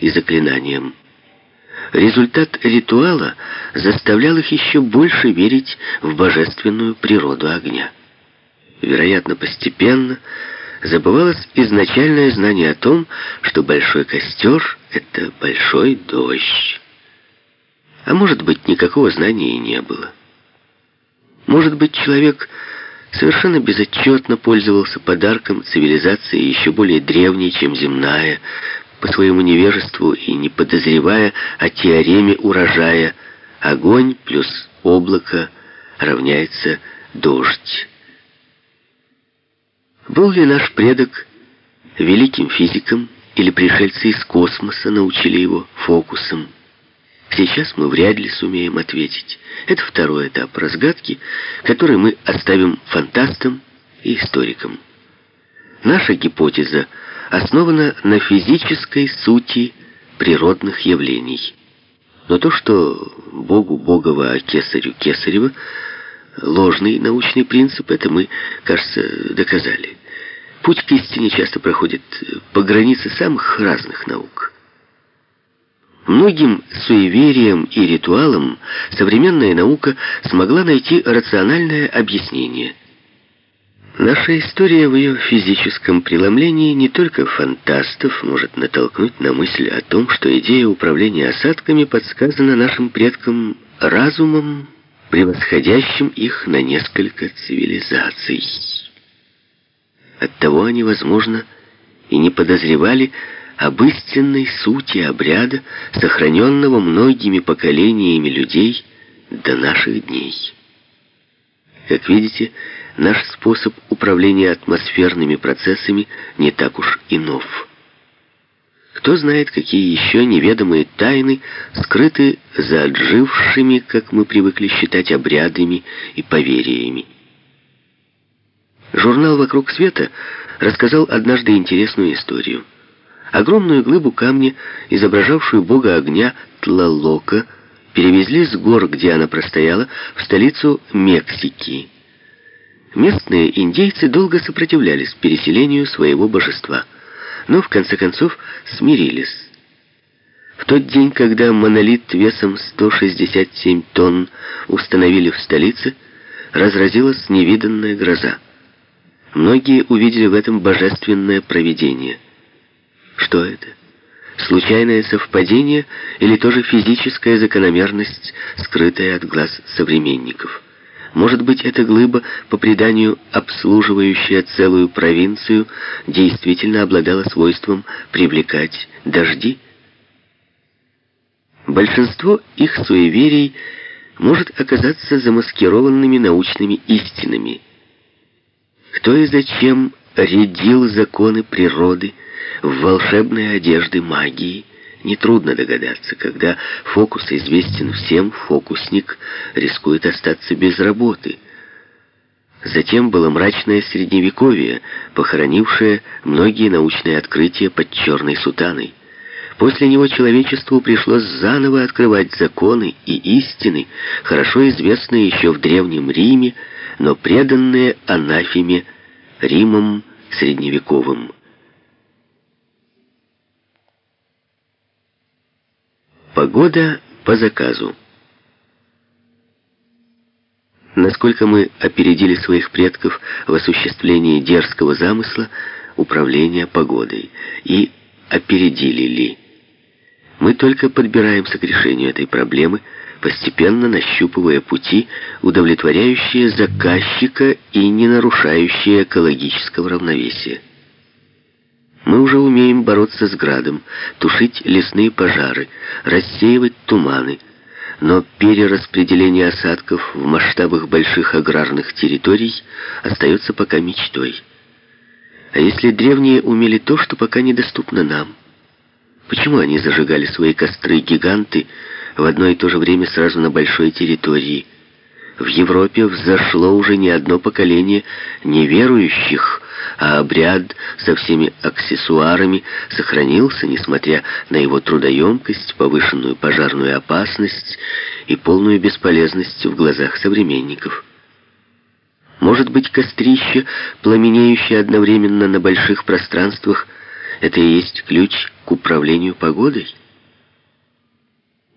и заклинаниям. Результат ритуала заставлял их еще больше верить в божественную природу огня. Вероятно, постепенно забывалось изначальное знание о том, что большой костер — это большой дождь. А может быть, никакого знания и не было. Может быть, человек совершенно безотчетно пользовался подарком цивилизации еще более древней, чем земная, по своему невежеству и не подозревая о теореме урожая, огонь плюс облако равняется дождь. Был ли наш предок великим физиком или пришельцы из космоса научили его фокусам? Сейчас мы вряд ли сумеем ответить. Это второй этап разгадки, который мы оставим фантастам и историкам. Наша гипотеза основана на физической сути природных явлений. Но то, что Богу Богова, а Кесарю Кесарева, ложный научный принцип, это мы, кажется, доказали. Путь к истине часто проходит по границе самых разных наук. Многим суевериям и ритуалам современная наука смогла найти рациональное объяснение. Наша история в ее физическом преломлении не только фантастов может натолкнуть на мысль о том, что идея управления осадками подсказана нашим предкам разумом, превосходящим их на несколько цивилизаций. Оттого они, возможно, и не подозревали, об истинной сути обряда, сохраненного многими поколениями людей до наших дней. Как видите, наш способ управления атмосферными процессами не так уж и нов. Кто знает, какие еще неведомые тайны скрыты за отжившими, как мы привыкли считать, обрядами и поверьями. Журнал «Вокруг света» рассказал однажды интересную историю. Огромную глыбу камня, изображавшую бога огня Тлалока, перевезли с гор, где она простояла, в столицу Мексики. Местные индейцы долго сопротивлялись переселению своего божества, но в конце концов смирились. В тот день, когда монолит весом 167 тонн установили в столице, разразилась невиданная гроза. Многие увидели в этом божественное провидение – что это? Случайное совпадение или тоже физическая закономерность, скрытая от глаз современников? Может быть, эта глыба, по преданию обслуживающая целую провинцию, действительно обладала свойством привлекать дожди? Большинство их суеверий может оказаться замаскированными научными истинами. Кто и зачем рядил законы природы, в волшебной одежды магии, нетрудно догадаться, когда фокус известен всем, фокусник рискует остаться без работы. Затем было мрачное средневековье, похоронившее многие научные открытия под черной сутаной. После него человечеству пришлось заново открывать законы и истины, хорошо известные еще в Древнем Риме, но преданные анафеме Римом средневековым. Погода по заказу. Насколько мы опередили своих предков в осуществлении дерзкого замысла управления погодой? И опередили ли? Мы только подбираемся к решению этой проблемы, постепенно нащупывая пути, удовлетворяющие заказчика и не нарушающие экологического равновесия. Мы уже умеем бороться с градом, тушить лесные пожары, рассеивать туманы. Но перераспределение осадков в масштабах больших аграрных территорий остается пока мечтой. А если древние умели то, что пока недоступно нам? Почему они зажигали свои костры-гиганты в одно и то же время сразу на большой территории? В Европе взошло уже не одно поколение неверующих, а обряд со всеми аксессуарами сохранился, несмотря на его трудоемкость, повышенную пожарную опасность и полную бесполезность в глазах современников. Может быть, кострище, пламенеющее одновременно на больших пространствах, это и есть ключ к управлению погодой?